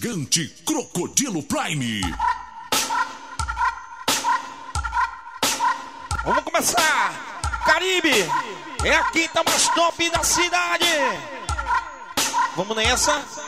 Gigante Crocodilo Prime. Vamos começar! Caribe! É a quinta mais top da cidade! Vamos nessa!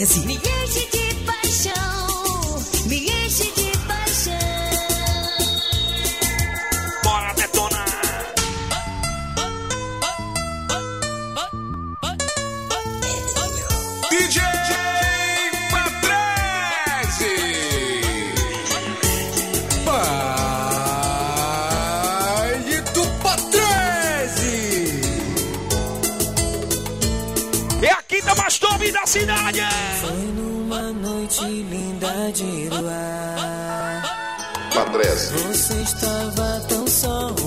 13. Me enche de paixão, me enche de cidade. Foi numa noite linda de luar. Patrese. Você estava tão só.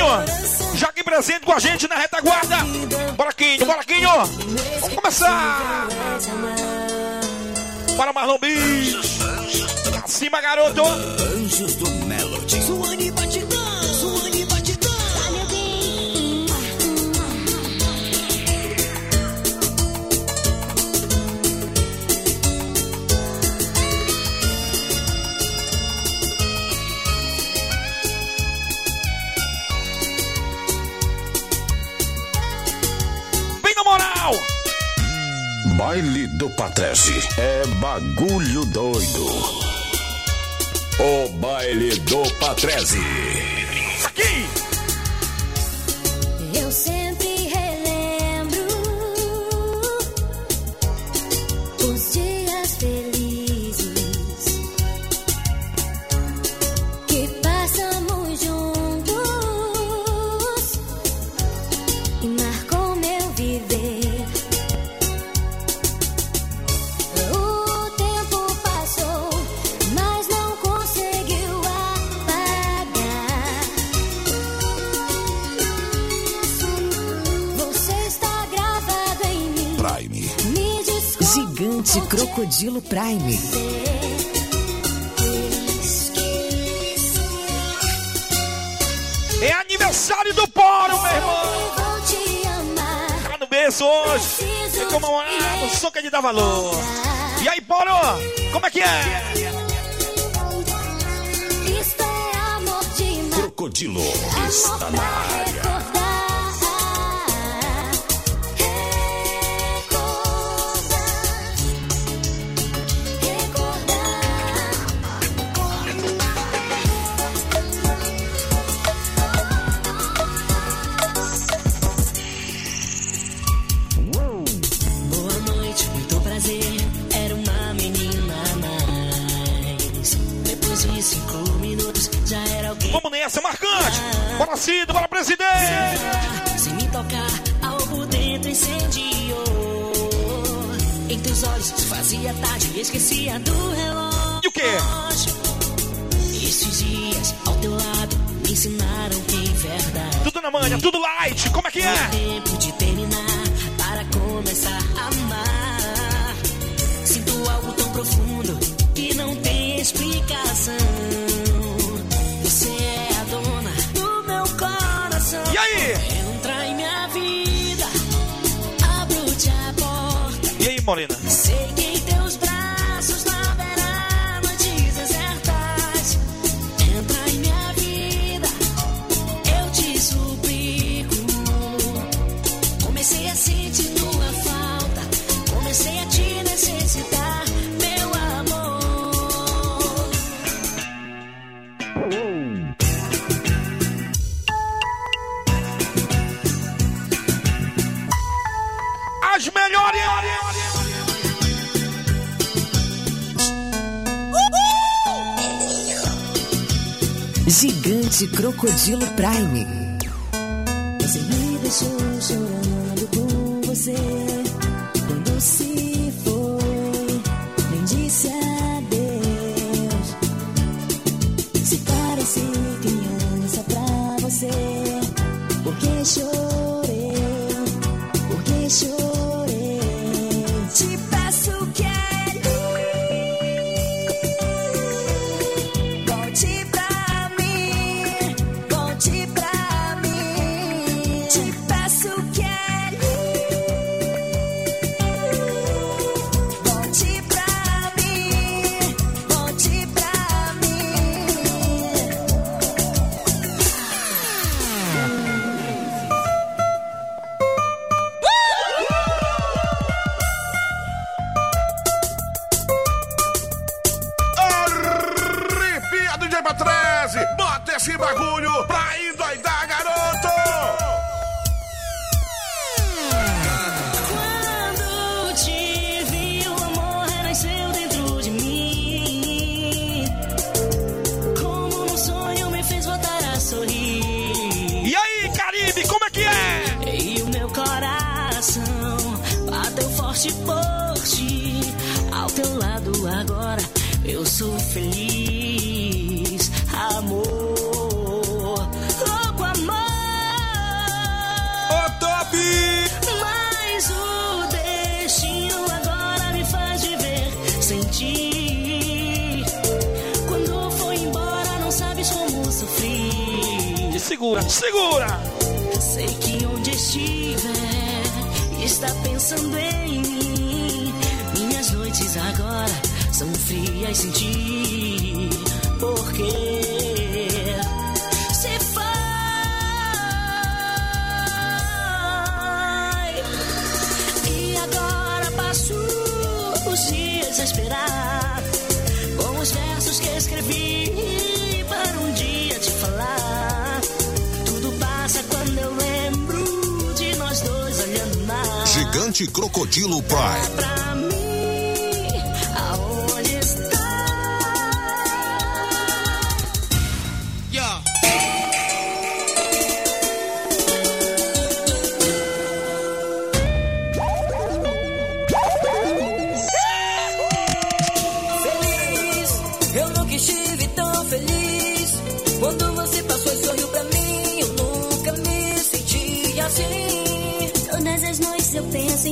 Quinho! Já aqui presente com a gente na retaguarda! Bora, Quinho! Bora, Quinho! Vamos começar! Para Marlon Bis! Cima, garoto! Anjos do baile do Patrese é bagulho doido. O baile do Patrese. Aqui! de Crocodilo Prime. É aniversário do Poro, meu irmão! Tá no berço hoje! Tem como uma soca de dar valor! E aí, Poro? Como é que é? Crocodilo está na área. Esquecia do relógio. E o quê? Esses dias ao teu lado me ensinaram que verdade. Tudo na manha, tudo light, como é que é? Gigante Crocodilo Prime. Forte por ti. Ao teu lado agora eu sou feliz, amor. Louco amor. Ô, top! Mas o destino agora me faz viver sem ti. Quando foi embora, não sabes como sofri. E segura, segura! Sei que onde estiver, está pensando em noites agora são frias sem ti. Porque se foi. E agora passo os dias a esperar. Com os versos que escrevi para um dia te falar. Tudo passa quando eu lembro de nós dois olhando mar. Gigante Crocodilo Prime.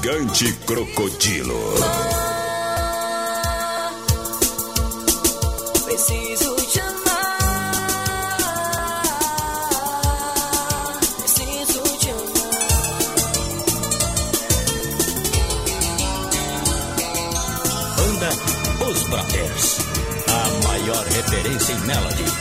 gigante crocodilo. Preciso te amar. Preciso te amar. Banda Os Brothers. A maior referência em Melody.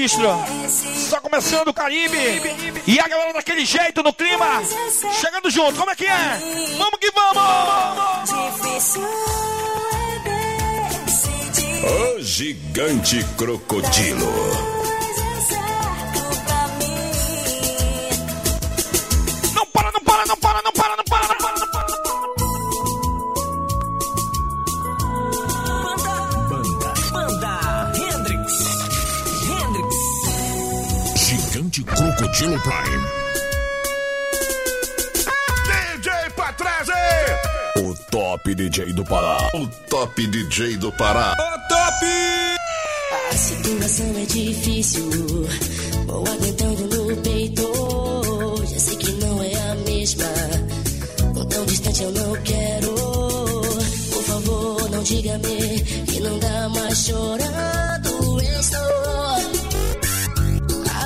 Ministro. Só começando o Caribe. E a galera daquele jeito no clima. Chegando junto, como é que é? Vamos que vamos! Difícil é decidir. O gigante crocodilo. Top DJ do Pará. O top DJ do Pará. A situação é difícil, vou aguentando no peito. Já sei que não é a mesma, com tão distante eu não quero. Por favor, não diga-me que não dá mais chorando. Estou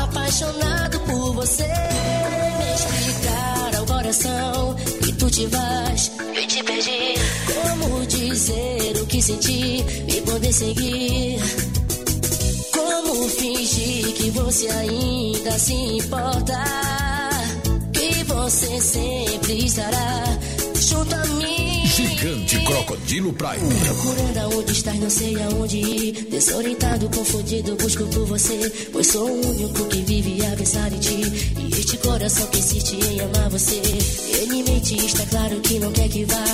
apaixonado por você. Me explicar ao coração que tu te vais e te perdi. Dizer o que senti e poder seguir? Como fingir que você ainda se importa? Que você sempre estará junto a mim. Gigante crocodilo Prime. Procurando aonde estás, não sei aonde ir. Desorientado, confundido, busco por você. Pois sou o único que vive a pensar em ti. E este coração que insiste em amar você. Ele mente, está claro que não quer que vá.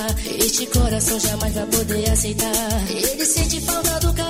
Este coração jamais vai poder aceitar. Ele sente falta do carinho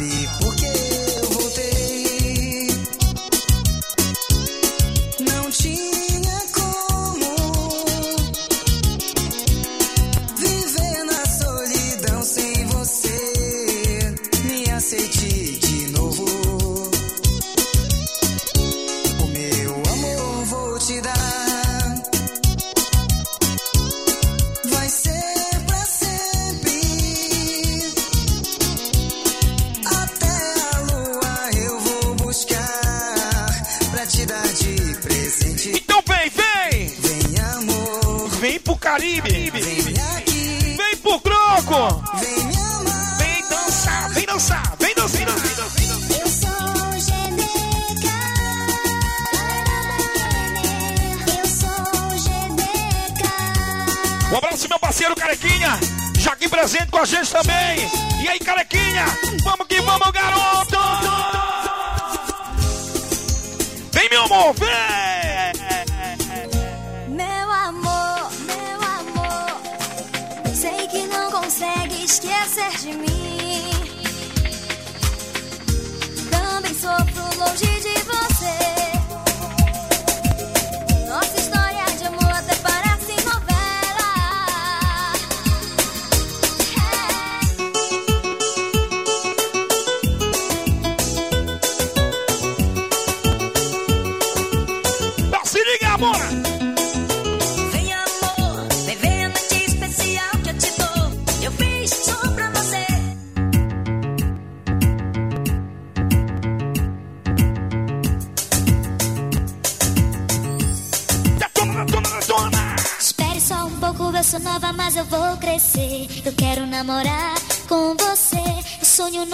be. Put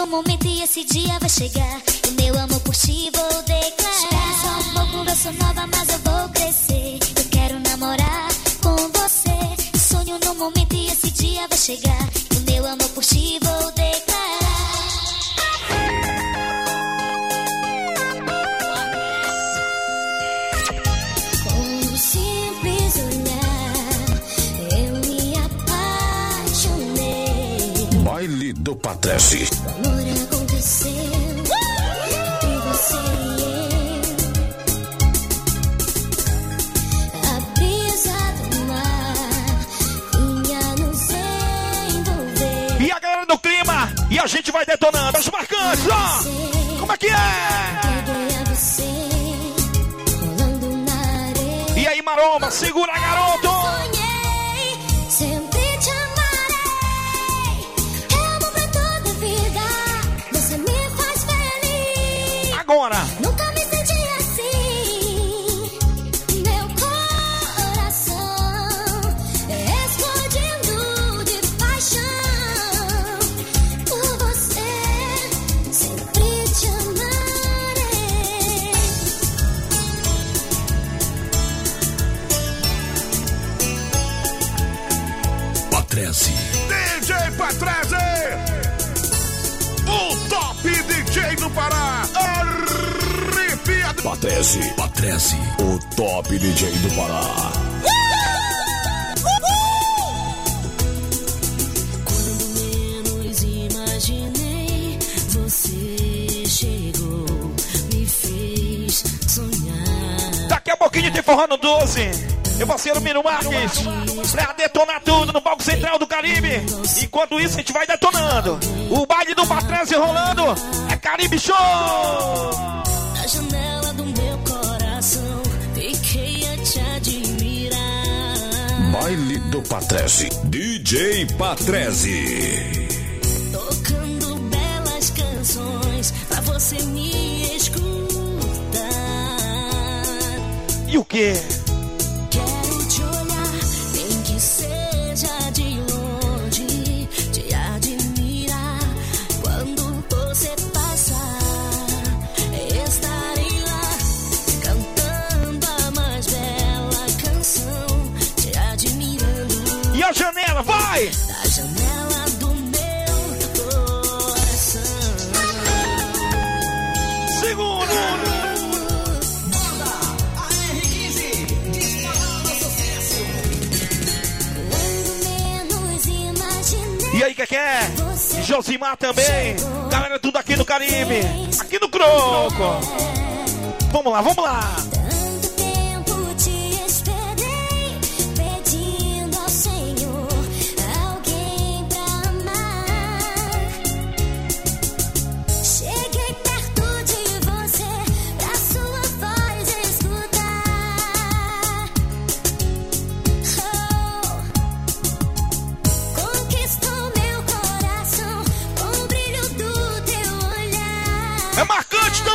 momento e esse dia vai chegar. Patrese. Patrese, o top DJ do Pará. Quando menos imaginei, você chegou, me fez sonhar. Daqui a pouquinho tem forró no 12. Meu parceiro Miro Marques, pra detonar tudo no palco Central do Caribe. Enquanto isso, a gente vai detonando. O baile do Patrese rolando é Caribe Show! Baile do Patrese. DJ Patrese. Tocando belas canções pra você me escutar. E o quê? Imaginei. E aí, que que é? Josimar também. Galera, tudo aqui no Caribe. Aqui no Croco. Vamos lá, vamos lá.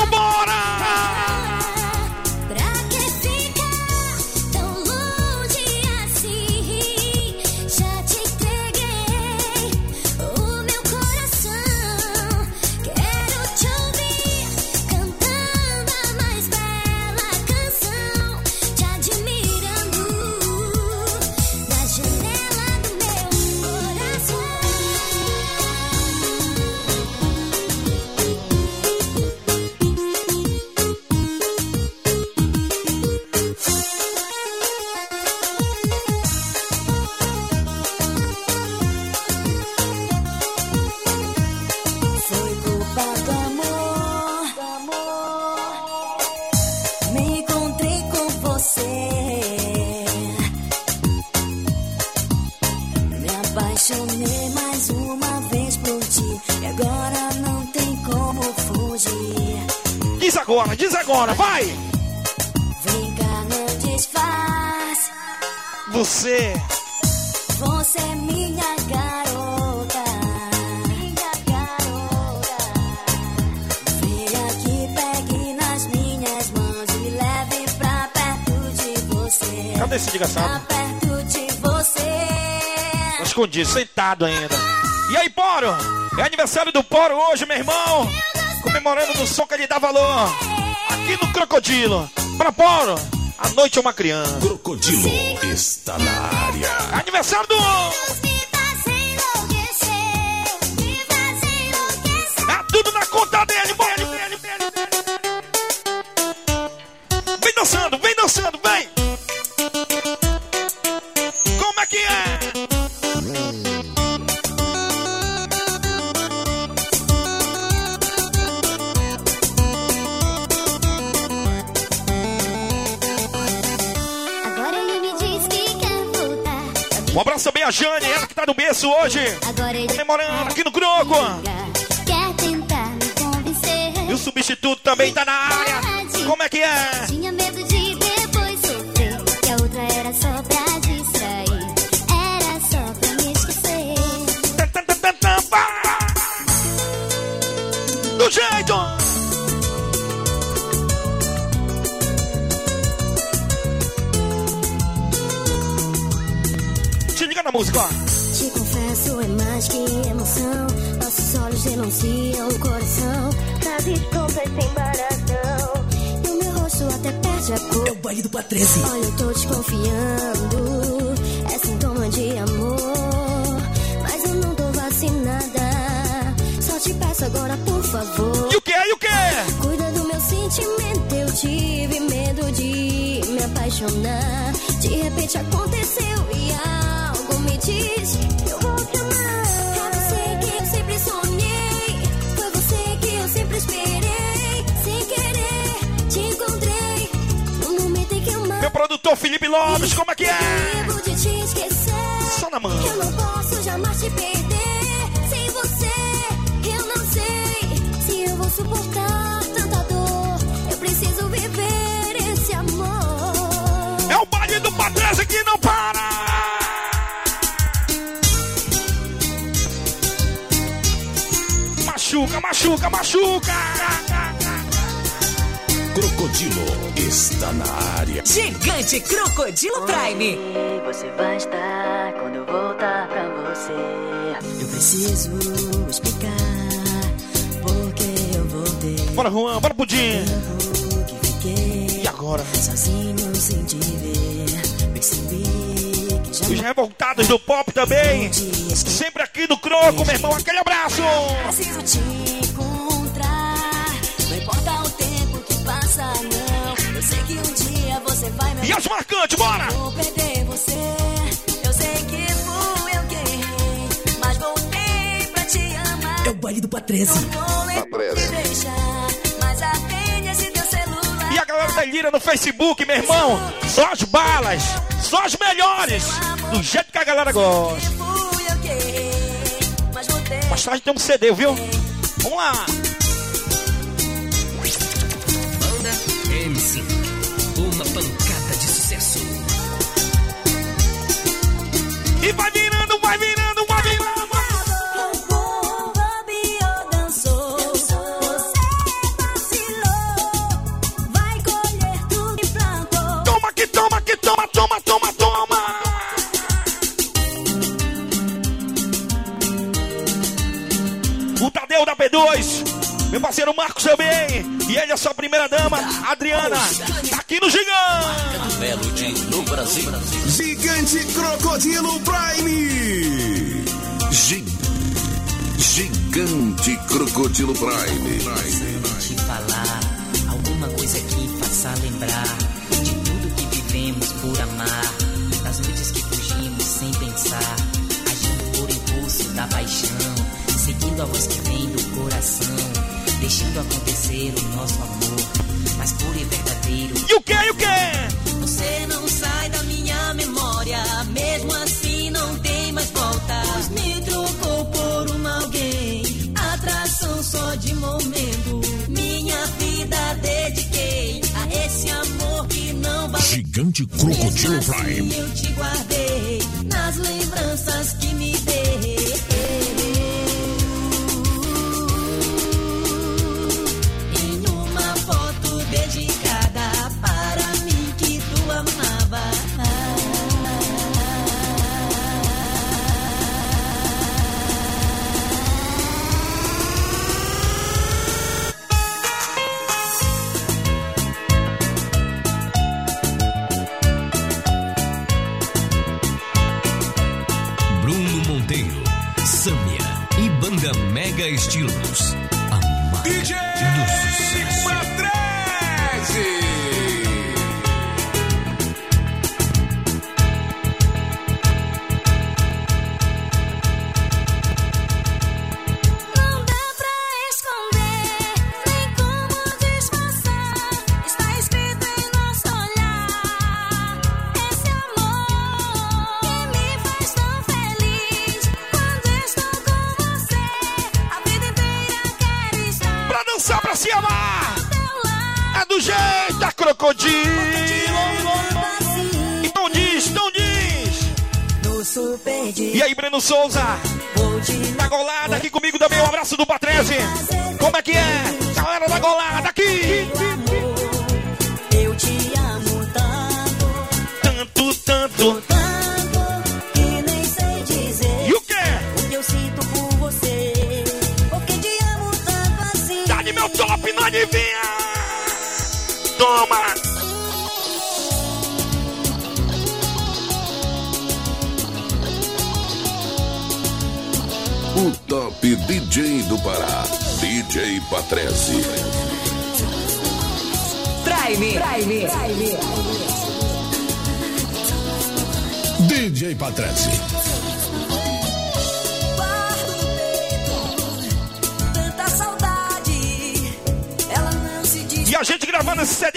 Marcante, Tá escondido, sentado ainda. E aí, Poro? É aniversário do Poro hoje, meu irmão. Comemorando no som que ele dá valor. Aqui no Crocodilo. Pra Poro, a noite é uma criança. Crocodilo está na área. Aniversário do... Um abraço também a Jane, ela que tá no berço hoje. Agora ele Comemorando aqui no Croco. quer tentar me convencer. E o substituto também tá na área. Como é que é? Tinha medo de depois sofrer. Que a outra era só pra distrair. Era só pra me esquecer. Do jeito! Música, ó. Te confesso, é mais que emoção. Nossos olhos denunciam o coração. Nas descontas sem baração. E o meu rosto até perde a cor. É o baile do Patrese. Olha, eu tô desconfiando. É sintoma de amor. Mas eu não tô vacinada. Só te peço agora, por favor. E o que? E o que? Cuida do meu sentimento. Eu tive medo de me apaixonar. De repente aconteceu e algo produtor Felipe Lopes, como é que é? Só na mão. Eu não posso jamais te perder. Sem você, eu não sei se eu vou suportar tanta dor. Eu preciso viver esse amor. É o baile do Patrese que não Machuca, machuca! Crocodilo está na área. Gigante Crocodilo Prime. Você vai estar quando eu voltar pra você. Eu preciso explicar porque eu voltei. Bora, Juan, bora, Pudim! E agora? sozinho sem te ver. Percebi Os revoltados do pop também! Sempre aqui no Croco, meu irmão, aquele abraço! Preciso te encontrar. Não importa o tempo que passa, não. Eu sei que um dia você vai me E as marcantes, bora! Vou perder você. Eu sei que fui eu quem errei. Mas voltei pra te amar. É o baile do Patrese. Vou te Lira no Facebook, meu irmão, só as balas, só as melhores, do jeito que a galera gosta. Mais tarde tem um CD, viu? Vamos lá! Banda MC. Uma pancada de sucesso. E vai virando, vai virando, vai P2, meu parceiro Marcos também, e ele é sua primeira dama, Adriana, tá aqui no Gigante! Belo dia no Brasil. Gigante Crocodilo Prime. Gi- Gigante Crocodilo Prime. te falar alguma coisa que faça lembrar de tudo que vivemos por amar, das noites que fugimos sem pensar, agindo por impulso da paixão, seguindo a voz que vem do coração, deixando acontecer o nosso amor, mais puro e verdadeiro. E o que, e o que? Você não sai da minha memória, mesmo assim não tem mais volta. Pois me trocou por uma alguém, atração só de momento. Minha vida dediquei a esse amor que não vai. Gigante Crocodilo Mesmo Prime. assim eu te guardei nas lembranças que me dei.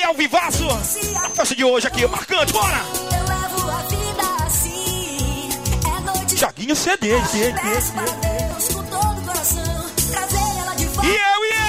CD ao vivaço. Na festa de hoje aqui, marcante, bora! Eu levo a vida assim. É noite CD, CD. o volta. E eu, e eu!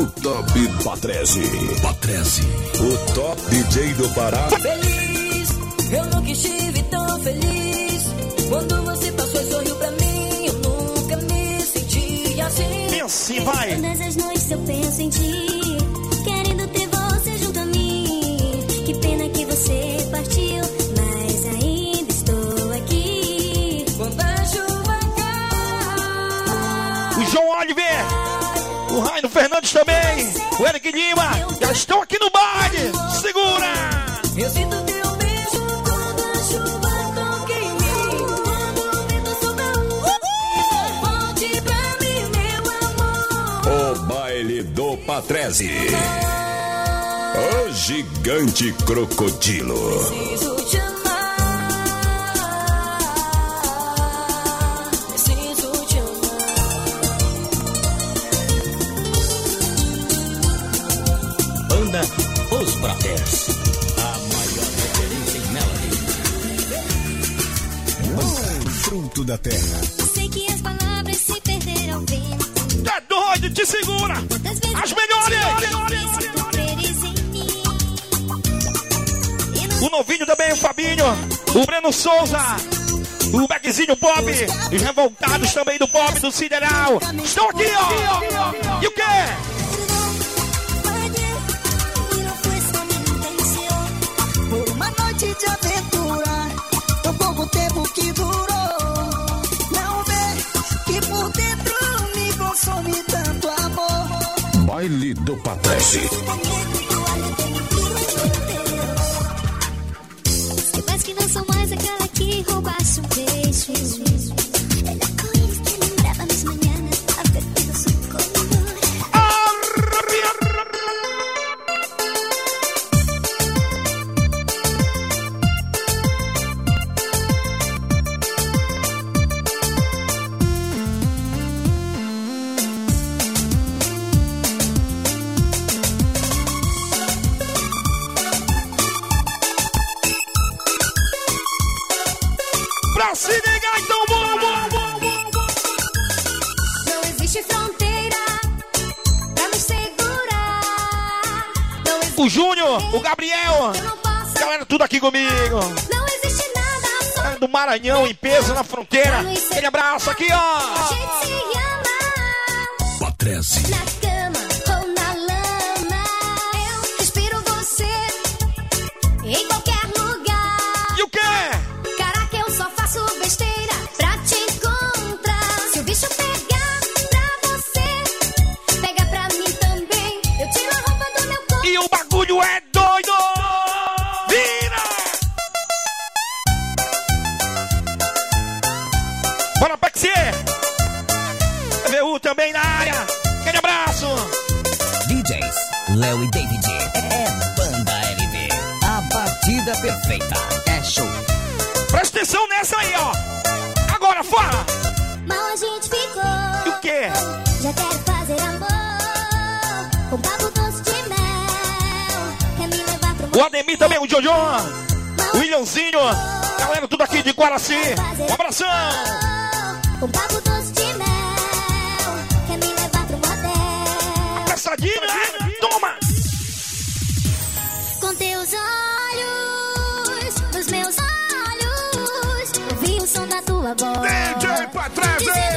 O Top Patrese. Patrese. O Top DJ do Pará. Feliz, eu nunca estive tão feliz. Quando você passou e sorriu pra mim, eu nunca me senti assim. Assim, vai! Todas as noites eu penso em ti, o Raino Fernandes também, o Eric Lima, já estão aqui no baile. Segura! eu sinto teu beijo quando a chuva toca em mim. Quando o vento sopra, volte pra mim, meu amor. O baile do Patrese. O gigante crocodilo. Da terra. Sei que as palavras se perderam vento. Tá doido, te segura! As melhores! O novinho também, o Fabinho, o Breno Souza, o Beckzinho Pop, os revoltados também do Pop, do Sideral. Estão aqui, ó! E o quê? E não foi só minha intenção. Por uma noite de aventura, tão pouco tempo que durou. Consome tanto amor. Baile do Patrese. Mas que não sou mais aquela que roubasse um beijo. O Gabriel, galera, tudo aqui comigo. Não existe nada Galera do Maranhão, em peso, na fronteira. Aquele abraço aqui, ó. Nessa aí, ó! Agora, fala! Mal a gente E ficou. o quê? Já quero fazer amor. Um papo doce de mel. Quer me levar pro O Ademir também, o Jojo! O Williamzinho! Galera, tudo aqui de Guaraci! Um abração! Um papo doce de mel. Quer me levar pro motel. Passadinha! Toma! Com teus olhos, voz.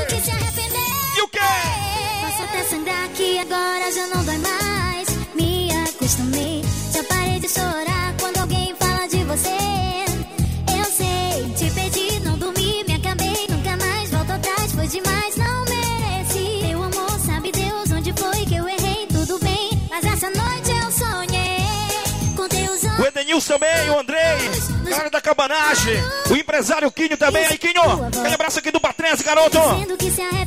DJ se arrependeu. E o quê? Posso até sangrar que agora já não dói mais. Me acostumei, já parei de chorar quando alguém fala de você. Eu sei, te pedi, não dormi, me acabei, nunca mais volto atrás, foi demais, não mereci. Meu amor, sabe Deus onde foi que eu errei, tudo bem, mas essa noite eu sonhei com teus O olhos. Edenilson também, o Andrei! Homenagem. O empresário Quinho também. Aí, Quinho. Aquele abraço aqui do Patrese, garoto.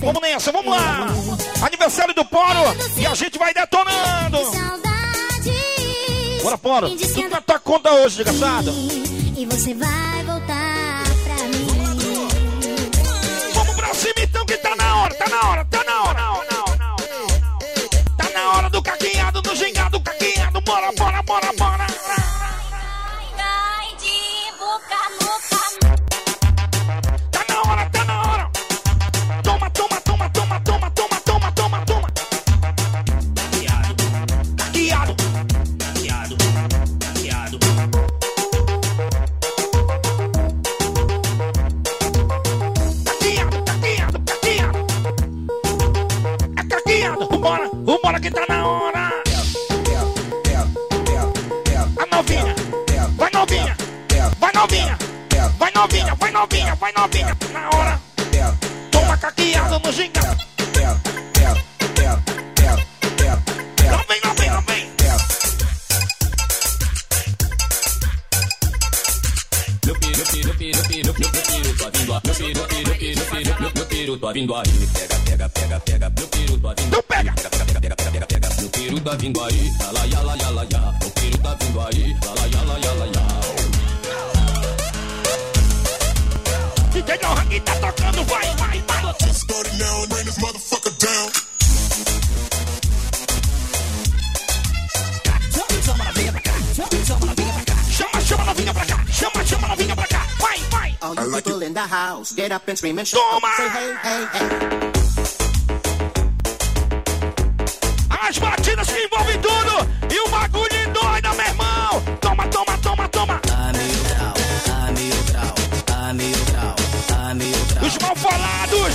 Vamos nessa, vamos lá. Aniversário do Poro. E a gente vai detonando. Bora, Poro. Tudo na tua conta hoje, desgraçado. E você vai voltar pra mim. Vamos pra cima então que tá na hora, tá na hora, tá na hora. Tá na hora do caquinhado, do gingado, caquinhado. Bora, bora, bora, bora. Vambora, que tá na hora. A novinha. Vai novinha. Vai novinha. Vai novinha, vai novinha, vai novinha. Na hora. Toma caqueado no gingado. Não vem, não vem, não vem. Meu piru, piru, piru, meu piru. Meu piru, piru, piru, piru, piru, tô vindo aí. Pega, pega, pega, pega, meu piru, tô vindo Então pega. Pega, pega, pega, pega, pega, meu piru tá vindo aí. Yala, yala, yala, ya. Meu piru tá vindo aí. Yala, yala, yala, ya. DJ Johan tá tocando, vai, vai, vai. Start it now and rain this motherfucker down. Chama, chama a novinha pra cá. Chama, chama a novinha pra cá. Vai, vai. All you people in the house, get up and scream and shout. Toma! Say hey, hey, hey. As batidas que envolvem tudo. E o bagulho endoida, meu irmão. Toma, toma, toma, toma. A mil grau, a mil grau, a mil grau, a mil grau. Os mal falados.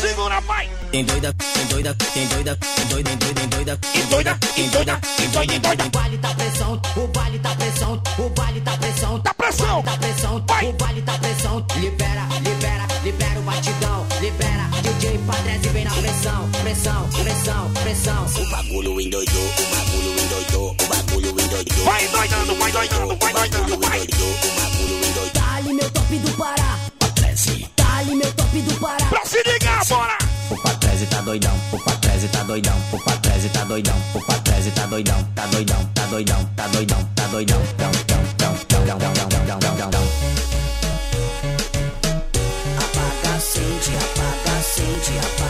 Segura, vai. Tem doida, tem doida, tem doida, tem doida, tem doida, tem doida, Endoida, endoida, endoida, endoida. O baile tá pressão, o baile tá pressão, o baile tá pressão, Tá pressão. tá pressão, o baile tá pressão. Libera, libera, libera o batidão, libera. DJ Padrese vem na pressão, pressão, pressão, pressão. O bagulho endoidou, o bagulho endoidou, o bagulho endoidou. Vai doidando, vai doidando, vai doidando, vai. O bagulho endoidou. Dali meu top do Pará, dali meu top do Pará. Pra se ligar, bora. O Patrese tá doidão, o Patrese tá doidão, o Patrese tá doidão, o Patrese tá doidão, tá doidão, tá doidão, tá doidão, tá doidão, dão, dão, dão, dão, dão, dão, dão, dão, dão, dão. Apaga, acende, apaga, acende, apaga,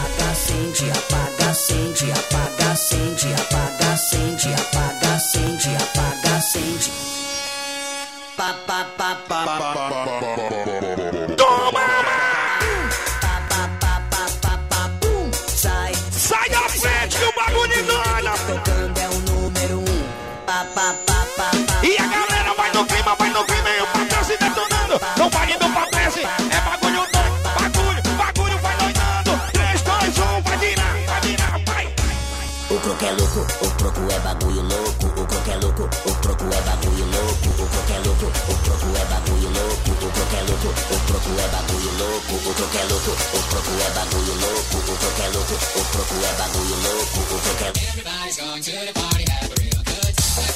bagulho louco, o coco é louco, o troco é bagulho louco, o coco é louco, o troco é bagulho louco, o coco é louco, o troco é bagulho louco, o coco é louco, o troco é bagulho louco, o coco é louco, o troco é bagulho louco, o coco é Everybody's going to the party, have bagulho, real good time.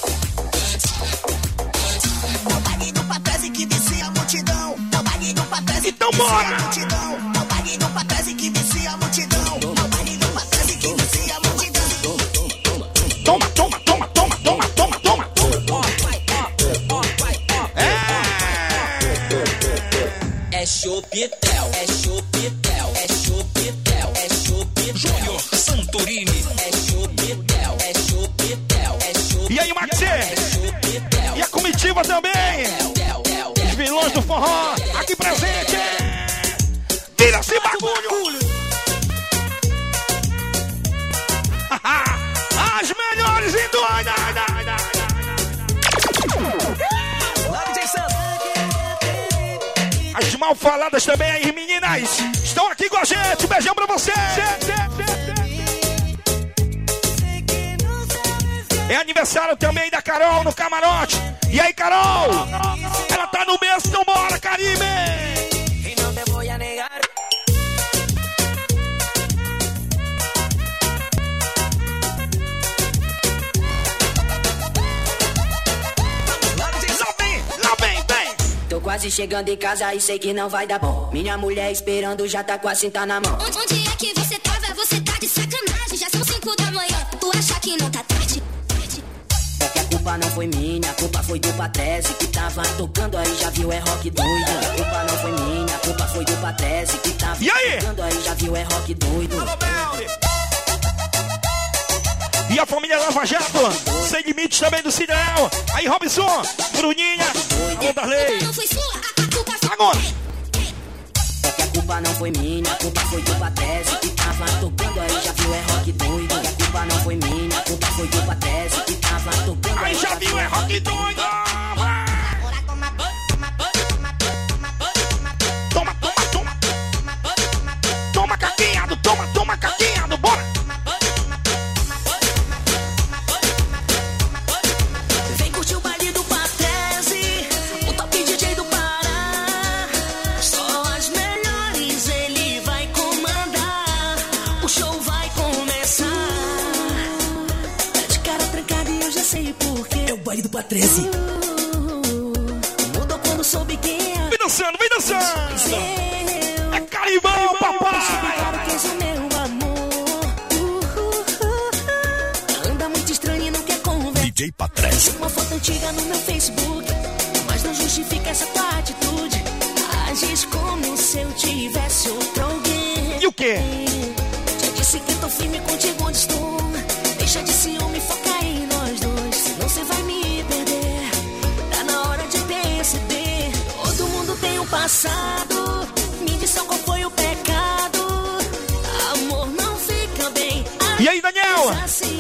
Good time. Good time. Tô pra trás e que vicia a multidão. Tô pra trás e que vicia a multidão. Chegando em casa e sei que não vai dar bom. Minha mulher esperando já tá com a cinta na mão. Onde, onde é que você tava? Você tá de sacanagem. Já são cinco da manhã. Tu acha que não tá tarde? É que a culpa não foi minha, a culpa foi do Patrese que tava tocando aí, já viu, é rock doido. A culpa não foi minha, a culpa foi do Patrese que tava E aí? tocando aí, já viu, é rock doido. E a família Lava Jato, sem limites também do Cidrão. Aí, Robson, Bruninha, alô Darley. Agora. É que a culpa não foi minha, a culpa foi do Patrese que tava tocando aí, já viu, é rock doido. É a culpa não foi minha, a culpa foi do Patrese que tava tocando Aí já viu, é rock doido. Toma, toma, toma. Toma caquinhado, toma, toma caquinhado, Do Patrese. Mudou quando soube quem é. Vem dançando, vem dançando. É carimbão, papai. Claro que és o meu amor. Anda muito estranho não quer conversar. DJ Patrese. Uma foto antiga no meu Facebook, mas não justifica essa tua atitude. Agis como se eu tivesse outro alguém. E o quê? Já disse que tô firme contigo onde estou. Deixa de ciúme, passado. Me diz só qual foi o pecado. Amor não fica bem. E aí, Daniel?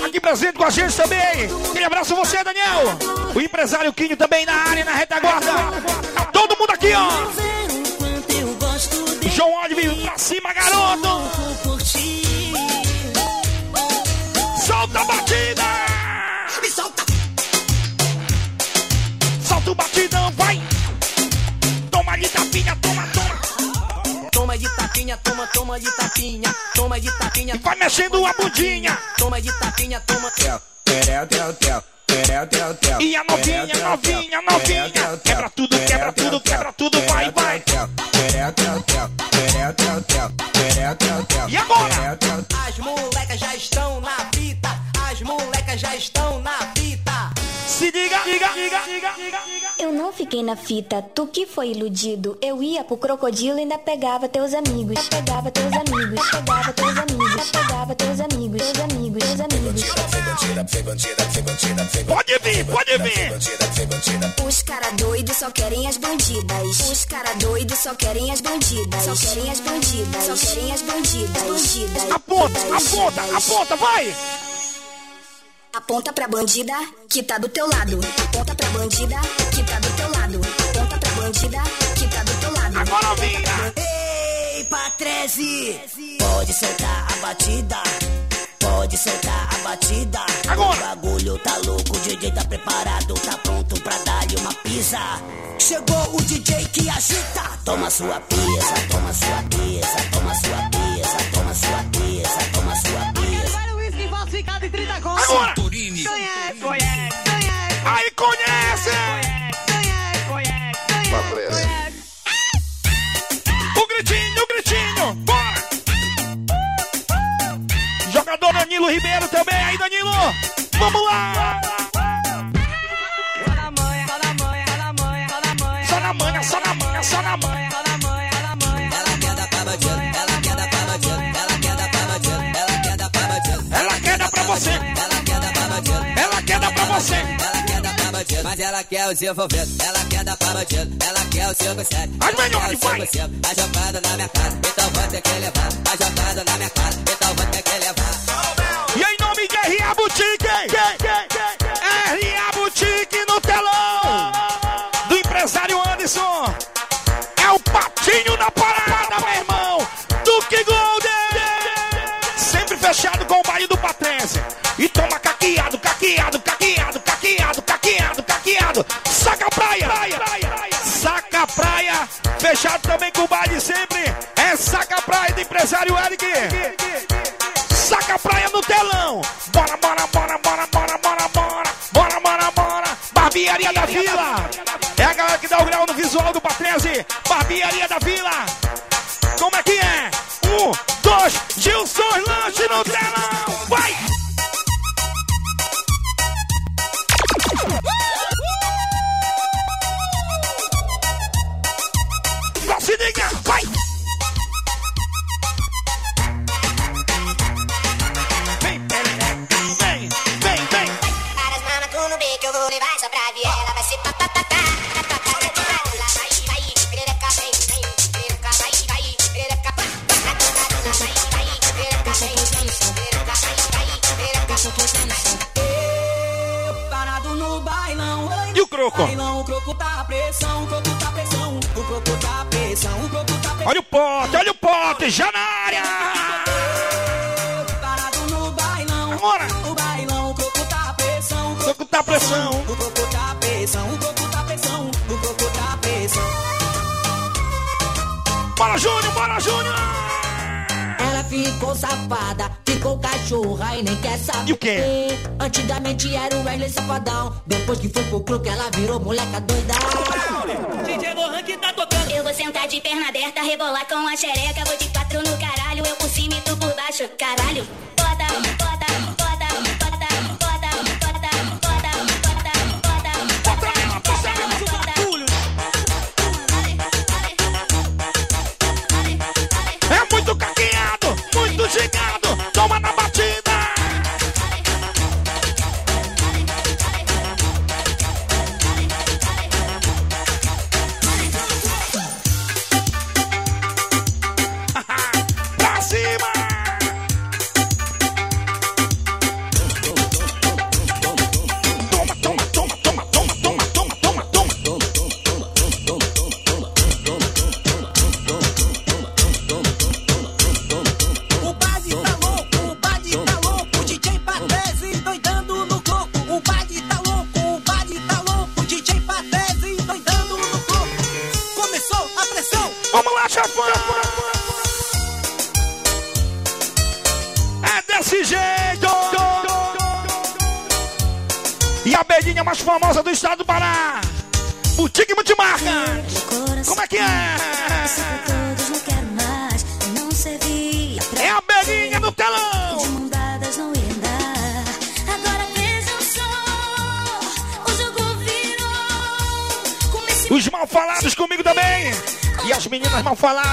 Aqui presente com a gente também. Aquele abraço você, Daniel. O empresário Quinho também na área, na retaguarda. Tá todo mundo aqui, ó. João Olive, pra cima, garoto. Tapinha, toma, toma de tapinha. Toma de tapinha, Vai mexendo a bundinha. toma de tapinha, toma. E a novinha, novinha, novinha. Quebra tudo, quebra tudo, quebra tudo, vai, vai. E agora? As molecas já estão na fita. As molecas já estão na fita. Se diga, diga, diga, diga, diga. Eu não fiquei na fita, tu que foi iludido. Eu ia pro crocodilo e ainda pegava teus amigos. Pegava teus amigos, pegava teus amigos, pegava teus amigos, teus amigos, teus amigos. Pode vir, pode vir. Os cara doidos só querem as bandidas. Os cara doidos só querem as bandidas. Só querem as bandidas. Só querem as bandidas. Bandidas. Aponta, aponta, aponta, vai. Aponta pra bandida que tá do teu lado. Aponta pra bandida que tá do teu lado. Aponta pra bandida que tá do teu lado. Agora vira. Ei, Patrese! Pode soltar a batida. Pode soltar a batida. Agora. O bagulho tá louco, o DJ tá preparado, tá pronto pra dar-lhe uma pisa. Chegou o DJ que agita. Toma sua pisa, toma sua pisa, toma sua pisa, toma sua pisa, toma sua pisa. Agora. Aí conhece. O gritinho, o gritinho. Bora. Jogador Danilo Ribeiro também. Aí, Danilo. Vamos lá. Só na manha, só na manha, só na manha. Você. Ela quer dar pra bandido, mas ela quer os envolvidos. Ela quer dar pra bandido, ela quer o 57. As melhores, vai. Tá jogando na minha casa, então vou ter que levar. Tá jogando na minha casa, então vou ter que levar. E em nome de R.A. Boutique, R.A. Boutique no telão, do empresário Anderson, é o patinho na parada, meu irmão, Duque Golden, sempre fechado com o baile do Patrícia, e toma caqueado, caqueado, saca praia, saca praia, fechado também com o baile sempre, é saca praia do empresário Eric. Saca praia no telão. Bora, bora, bora, bora, bora, bora, bora. Bora, bora, bora. Barbearia da Vila. É a galera que dá o grau no visual do Patrese, Barbearia da Vila. Como é que é? Um, dois, Gilson Lanche no telão. Croco? Bailão, o croco tá pressão, o croco tá pressão, o croco tá pressão, o croco tá pressão. Olha o pote, olha o pote, já na área! Parado no bailão, Agora! o bailão, o croco tá pressão, o croco tá pressão. O croco tá pressão, o croco tá pressão, o croco tá pressão. Bora, Júnior, bora, Júnior! Ficou safada, ficou cachorra e nem quer saber. E o quê? Antigamente era o Wesley safadão. Depois que foi pro clube, ela virou moleca doida. DJ Lohan que tá tocando. Eu vou sentar de perna aberta, rebolar com a xereca. Vou de quatro no caralho, eu por cima e tu por baixo. Caralho, bota, bota, bota, bota,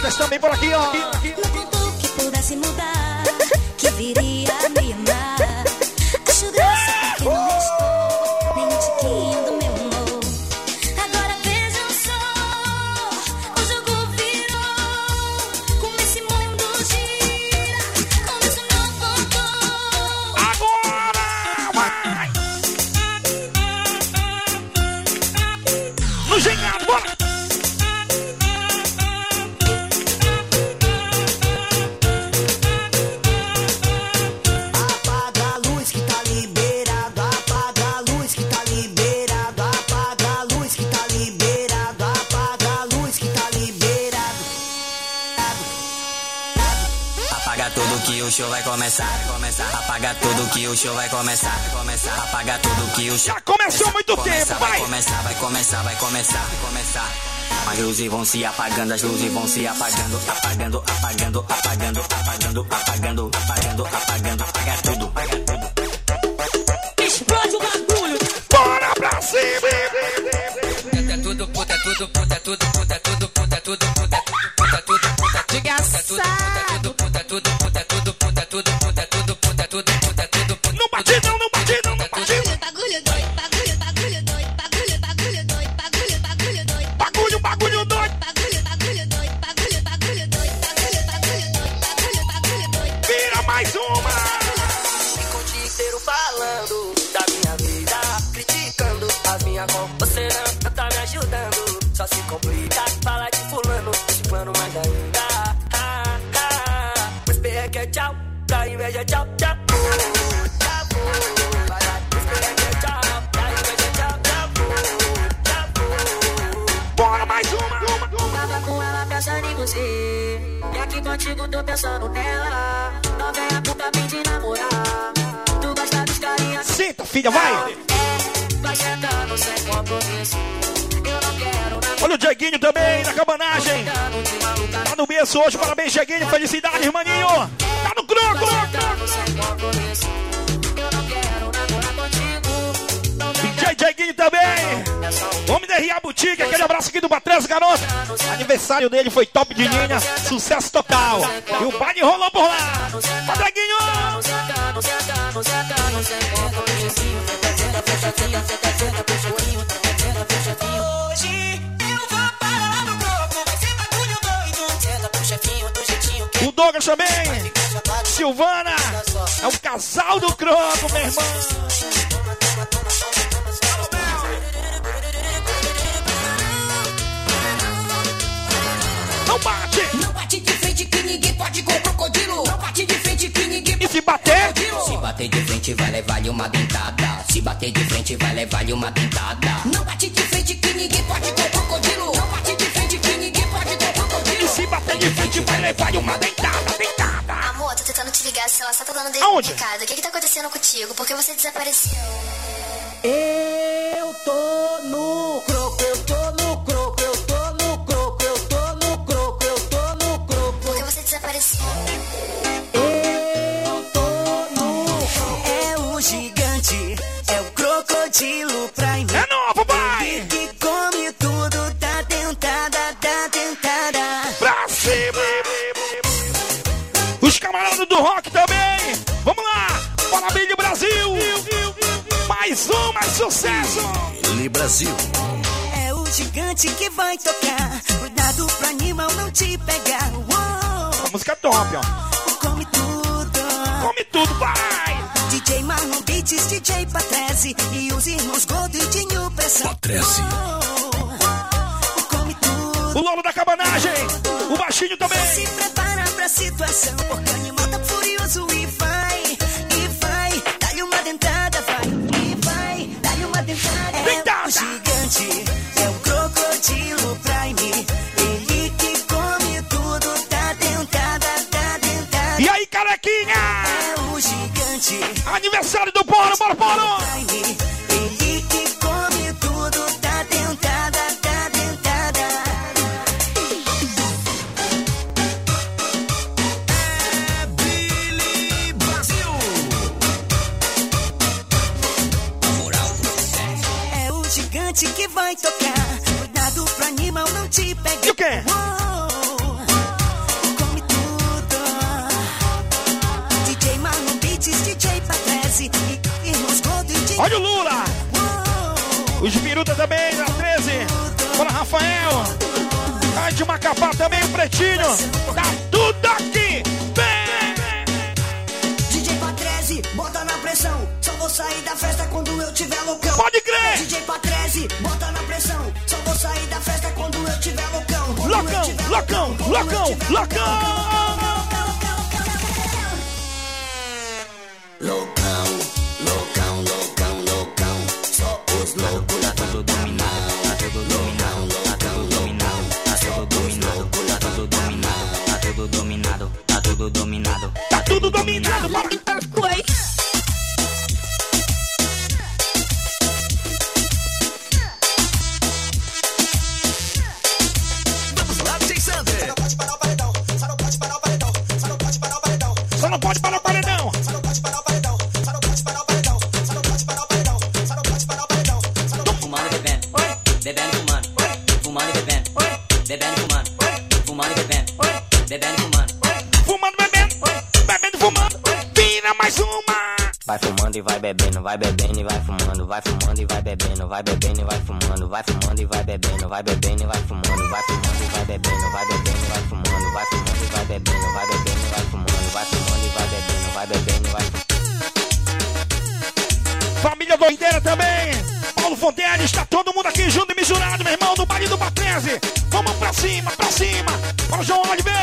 That's not me. Que o show vai começar, começar. Apaga tudo que o show Já começou muito começa, tempo, vai vai! começar, vai começar, vai começar, vai começar. As luzes vão se apagando, as luzes vão se apagando, apagando, apagando, apagando, apagando, apagando, apagando, apagando, apaga tudo, apaga tudo. Explode o bagulho. Bora pra cima! Puta tudo, puta tudo, puta tudo, puta tudo, puta tudo, puta tudo, puta tudo, puta tudo, Desgraçado. puta tudo, puta tudo, puta Tá berço hoje, parabéns, Dieguinho. Felicidade, irmãninho. Tá no croco. DJ Dieguinho também. Homem da RA Boutique, aquele abraço aqui do Batrez, garoto. Aniversário dele foi top de linha, sucesso total. E o baile rolou por lá. Ó, Silvana. É o casal do croco, meu irmão. Não bate. Não bate de frente que ninguém pode com o crocodilo. Não bate de frente que ninguém E se bater? Se bater de frente vai levar-lhe uma dentada. Se bater de frente vai levar-lhe uma dentada. Não bate de frente que ninguém pode com o crocodilo. Não bate de frente que ninguém pode com o E crocodilo. se bater de frente vai levar uma dentada, sei lá, só tá dando de Aonde? recado. O que que tá acontecendo contigo? Por que você desapareceu? Eu tô no croco, eu tô no croco, eu tô no croco, eu tô no croco, eu tô no croco. Por que você desapareceu? Eu tô no É o gigante, é o crocodilo do rock também. Vamos lá. Parabéns de Brasil. Mais um, mais sucesso. Ele Brasil. É o gigante que vai tocar. Cuidado pro animal não te pegar. Uou, A música é top, ó. come tudo. Come tudo, vai. DJ Marlon Beats, DJ Patrese e os irmãos Gordo e Dinho Pressão. Patrese. Tudo. O Lolo da cabanagem. O baixinho também. Se prepara pra situação, porque o animal tá furioso e vai, e vai, dá-lhe uma dentada, vai, e vai, dá-lhe uma dentada. Dentada. É o gigante, é o crocodilo Prime, ele que come tudo, tá dentada, tá dentada. E aí, carequinha? É o gigante, Aniversário do Bora, bora, bora. Prime, te pegar. E o quê? Uou, come tudo. DJ Marlon Beats, DJ Patrese irmãos Gordo e DJ. Olha o Lula. Os Biruta também, na 13. Bora, Rafael. Ai, de Macapá também, o Pretinho. Tá tudo aqui. Vem. DJ Patrese, bota na pressão. Só vou sair da festa quando eu tiver loucão. Pode crer. DJ Patrese, bota na pressão. Loucão. Quando eu Loucão, tiver fumando, e vai bebendo, vai bebendo e vai fumando, vai fumando e vai bebendo, vai bebendo e vai fumando, vai fumando e vai bebendo, vai bebendo e vai fumando, vai fumando e vai bebendo, vai bebendo e vai fumando, vai fumando e vai bebendo, vai bebendo e vai fumando. Família doideira também. Paulo Fonteles, está todo mundo aqui junto e misturado, meu irmão, do baile do Patrese. Vamos pra cima, pra cima. Para o João Oliver.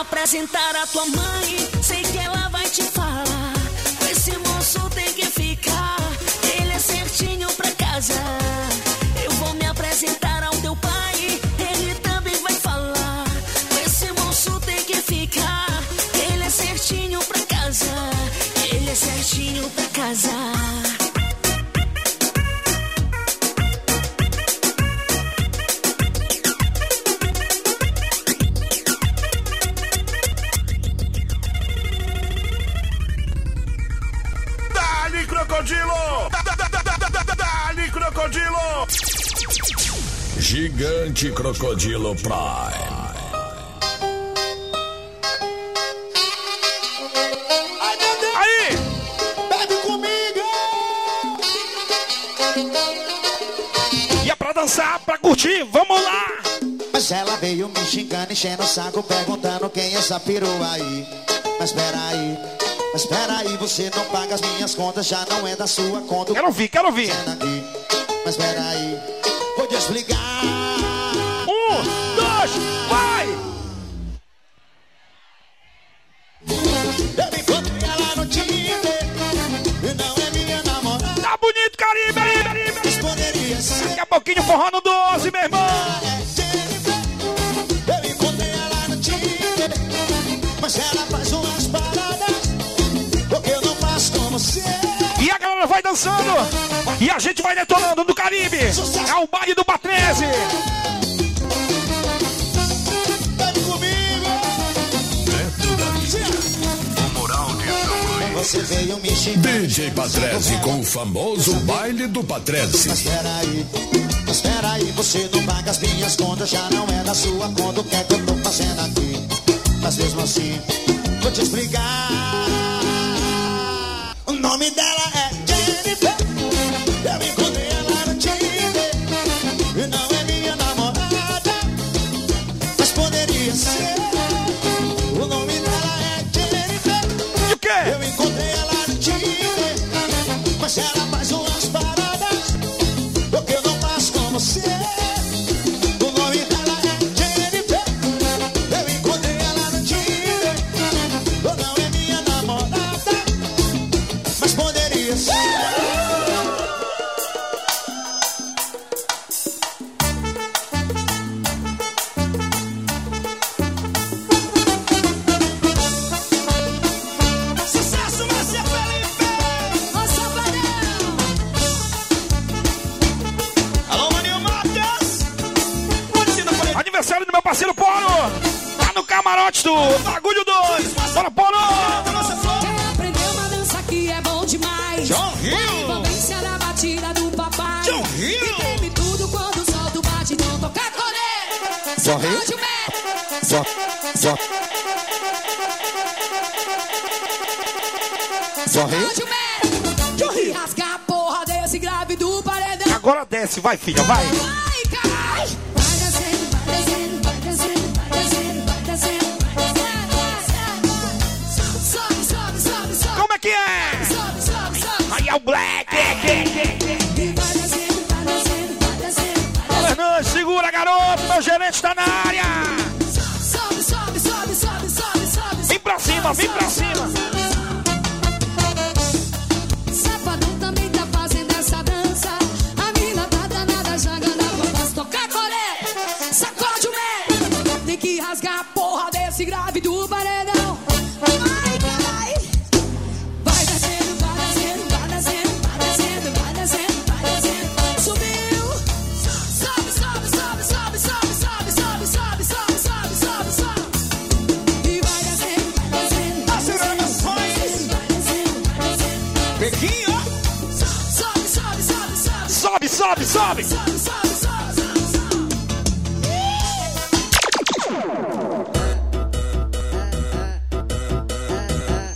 apresentar a tua mãe. enchendo o saco perguntando quem é essa perua aí. Mas peraí, mas peraí, você não paga as minhas contas, já não é da sua conta. Quero ouvir, quero ouvir. Mas peraí, Balada do Caribe. É o baile do Batreze. DJ Patrese com o famoso baile do Patrese. Mas peraí, mas peraí, você não paga as minhas contas, já não é da sua conta o que é que eu tô fazendo aqui. Mas mesmo assim, vou te explicar. Jumento, rasgar a porra desse grave do paredão. Agora desce, vai filha, vai. Vai, cai. Vai descendo, vai vai vai vai. Sobe, sobe, sobe, sobe. Como é que é? Sobe, sobe, sobe. Aí é o Black. É, é, é. E vai vai vai segura, garoto. Meu gerente tá na área. Sobe, sobe, sobe. Vem pra cima, vem pra cima. Sobe, sobe, sobe.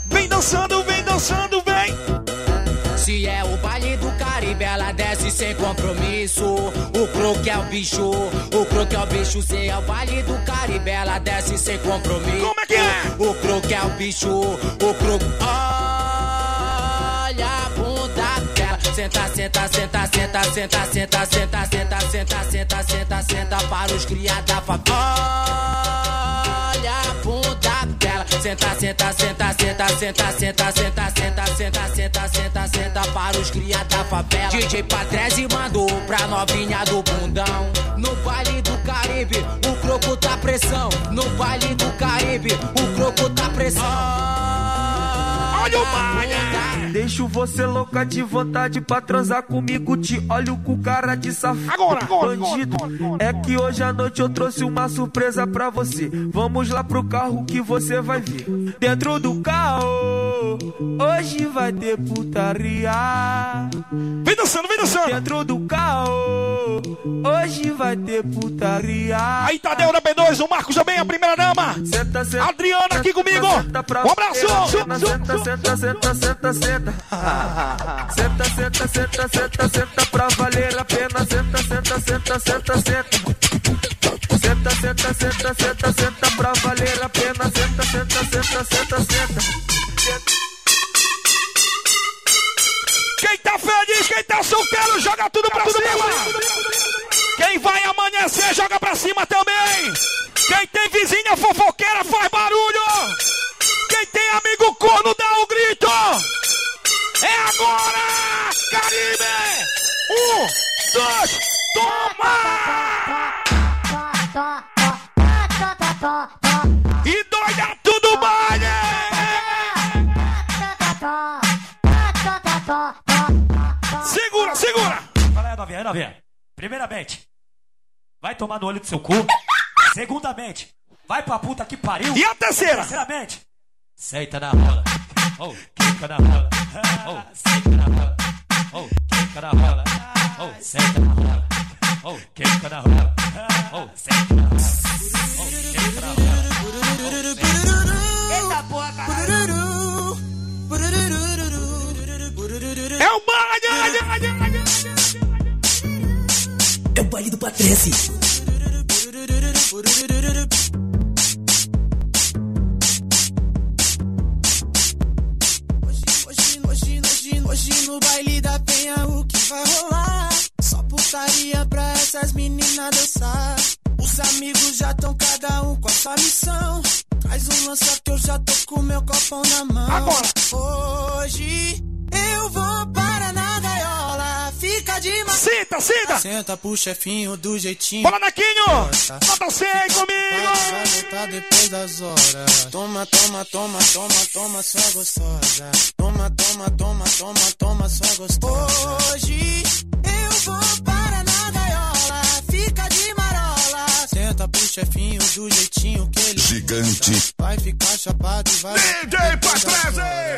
Vem dançando, vem dançando, vem. Se é o baile do Caribe, ela desce sem compromisso. O croque é o bicho, o croque é o bicho. Se é o baile do Caribe, ela desce sem compromisso. Como é que é? O croque é o bicho, o croque. Olha Senta, senta, senta, senta, senta, senta, senta, senta, senta, senta, senta, senta para os criados da favela. Olha a bunda dela. Senta, senta, senta, senta, senta, senta, senta, senta, senta, senta, senta, senta para os criados da favela. DJ Patrese mandou pra novinha do bundão. No baile do Caribe, o croco tá pressão. No baile do Caribe, o croco tá pressão. Olha o Maia. Deixo você louca de vontade pra transar comigo. Te olho com cara de safado. Agora, agora, bandido. É que hoje à noite eu trouxe uma surpresa pra você. Vamos lá pro carro que você vai ver. Dentro do carro, hoje vai ter putaria. Vem dançando, vem dançando. Dentro do carro, hoje vai ter putaria. Aí Tadeu da B2, o Marcos também, a primeira dama. Senta, senta, Adriana aqui comigo. Um abraço. Senta, senta, senta, senta, senta, senta. Senta, senta, senta, senta, senta pra valer a pena. Senta, senta, senta, senta, senta. Senta, senta, senta, senta, senta pra valer a pena. Senta, senta, senta, senta, senta. Quem tá feliz, quem tá solteiro, joga tudo pra cima. Quem vai amanhecer, joga pra cima também. Dois, toma. E doida tudo baile. Segura, segura. Fala aí, novinha, aí, novinha. Primeiramente, vai tomar no olho do seu cu. Segundamente, vai pra puta que pariu. E a terceira? Terceiramente, senta na rola. Oh, quica na rola. Oh, senta na rola. Oh, quica na rola. Oh, senta na rola. Oh, quica na rola. Oh, senta na rola. Oh, quica na rola. Eita porra, caralho. É o Maia. É o baile do Patrese. Hoje, no baile da penha o que vai rolar? Só putaria pra essas meninas dançar. Os amigos já tão cada um com a sua missão. Traz um lança que eu já tô com meu copão na mão. Agora. Hoje eu vou para na de ma- Senta, senta. Senta pro chefinho do jeitinho. Bora, Nequinho. Nota 100 Vai comigo. depois das horas. Toma, toma, toma, toma, toma, sua gostosa. Toma, toma, toma, toma, toma, sua gostosa. Hoje eu vou para na gaiola. Fica de marola. Senta pro chefinho do jeitinho que ele Gigante. vai ficar chapado e vai. DJ Patrese.